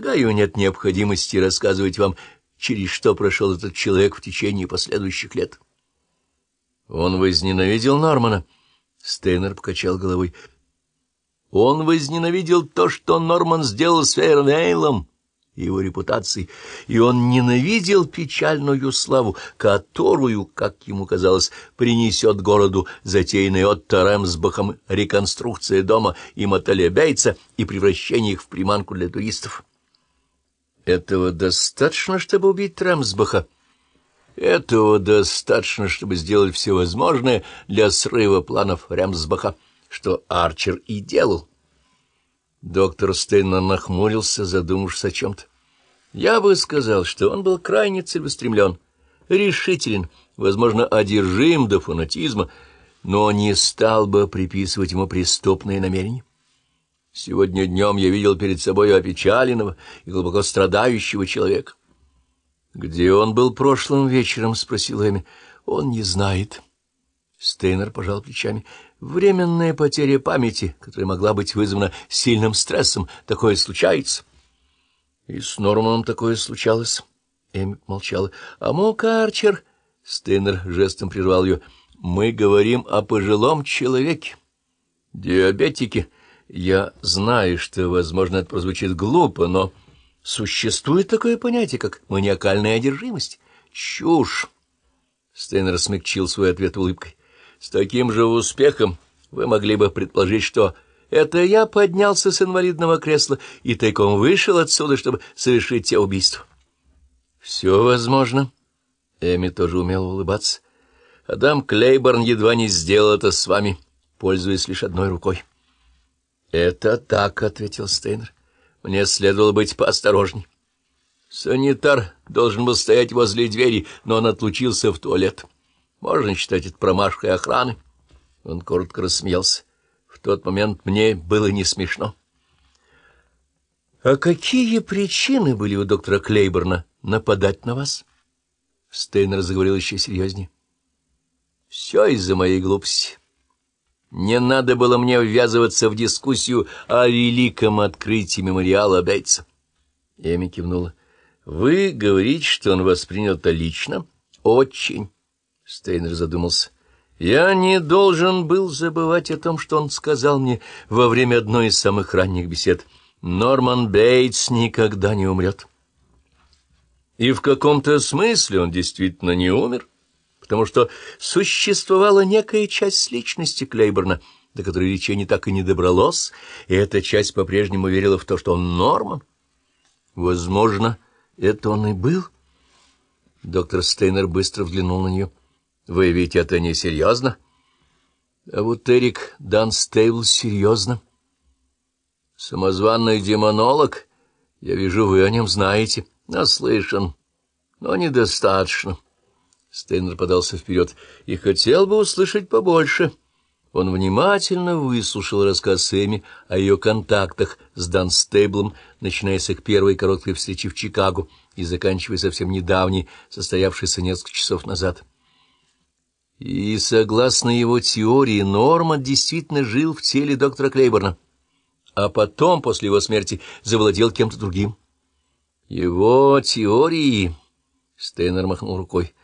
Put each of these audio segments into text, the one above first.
Полагаю, нет необходимости рассказывать вам, через что прошел этот человек в течение последующих лет. Он возненавидел Нормана. Стейнер покачал головой. Он возненавидел то, что Норман сделал с Фейернейлом его репутацией, и он ненавидел печальную славу, которую, как ему казалось, принесет городу затеянная Отто Рэмсбахом реконструкция дома и мотеля Бейтса и превращение их в приманку для туристов. Этого достаточно, чтобы убить Рэмсбаха. Этого достаточно, чтобы сделать все возможное для срыва планов Рэмсбаха, что Арчер и делал. Доктор Стейнер нахмурился, задумавшись о чем-то. Я бы сказал, что он был крайне целеустремлен, решителен, возможно, одержим до фанатизма, но не стал бы приписывать ему преступные намерения. Сегодня днем я видел перед собой опечаленного и глубоко страдающего человека. — Где он был прошлым вечером? — спросил Эми. — Он не знает. Стейнер пожал плечами. — Временная потеря памяти, которая могла быть вызвана сильным стрессом. Такое случается. И с Норманом такое случалось. Эми молчала. — А мог Арчер... Стейнер жестом прервал ее. — Мы говорим о пожилом человеке. Диабетике. Я знаю, что, возможно, это прозвучит глупо, но существует такое понятие, как маниакальная одержимость. Чушь! Стейнер смягчил свой ответ улыбкой. С таким же успехом вы могли бы предположить, что это я поднялся с инвалидного кресла и тайком вышел отсюда, чтобы совершить те убийства. Все возможно. Эми тоже умела улыбаться. Адам Клейборн едва не сделал это с вами, пользуясь лишь одной рукой. — Это так, — ответил Стейнер. — Мне следовало быть поосторожней. Санитар должен был стоять возле двери, но он отлучился в туалет. Можно считать это промашкой охраны. Он коротко рассмеялся. В тот момент мне было не смешно. — А какие причины были у доктора Клейборна нападать на вас? Стейнер заговорил еще серьезнее. — Все из-за моей глупости. Не надо было мне ввязываться в дискуссию о великом открытии мемориала Бейтса. Эми кивнула. — Вы говорите, что он воспринял это лично? — Очень. Стейнер задумался. Я не должен был забывать о том, что он сказал мне во время одной из самых ранних бесед. Норман Бейтс никогда не умрет. И в каком-то смысле он действительно не умер, потому что существовала некая часть личности Клейборна, до которой лечение так и не добралось, и эта часть по-прежнему верила в то, что он Норман. Возможно, это он и был. Доктор Стейнер быстро взглянул на нее. Вы ведь это не серьезно? А вот Эрик Данстейбл серьезно. Самозванный демонолог? Я вижу, вы о нем знаете. Наслышан, но недостаточно. Стейнер подался вперед и хотел бы услышать побольше. Он внимательно выслушал рассказ Эми о ее контактах с Данстейблом, начиная с их первой короткой встречи в Чикаго и заканчивая совсем недавней, состоявшейся несколько часов назад. И, согласно его теории, Норман действительно жил в теле доктора Клейборна, а потом, после его смерти, завладел кем-то другим. Его теории... Стейнер махнул рукой.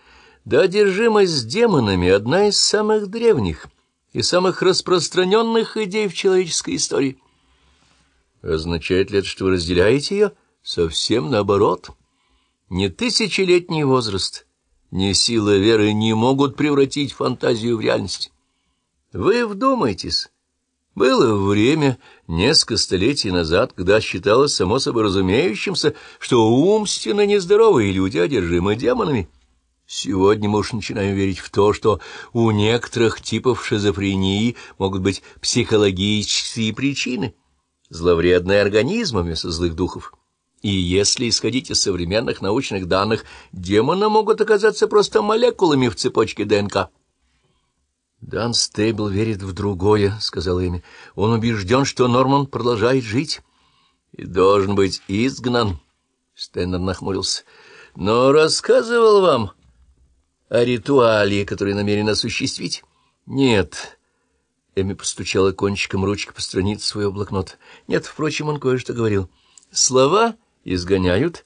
Да, одержимость демонами — одна из самых древних и самых распространенных идей в человеческой истории. Означает ли это, что вы разделяете ее? Совсем наоборот. Не тысячелетний возраст — ни сила веры не могут превратить фантазию в реальность. Вы вдумайтесь. Было время, несколько столетий назад, когда считалось само собой разумеющимся, что умственно нездоровые люди одержимы демонами. Сегодня мы уж начинаем верить в то, что у некоторых типов шизофрении могут быть психологические причины, зловредные организмы вместо злых духов. И если исходить из современных научных данных, демоны могут оказаться просто молекулами в цепочке ДНК. «Дан Стейбл верит в другое», — сказал Эми. «Он убежден, что Норман продолжает жить и должен быть изгнан». Стейнер нахмурился. «Но рассказывал вам о ритуале, который намерен осуществить?» «Нет». Эми постучала кончиком ручки по странице своего блокнота. «Нет, впрочем, он кое-что говорил. Слова изгоняют,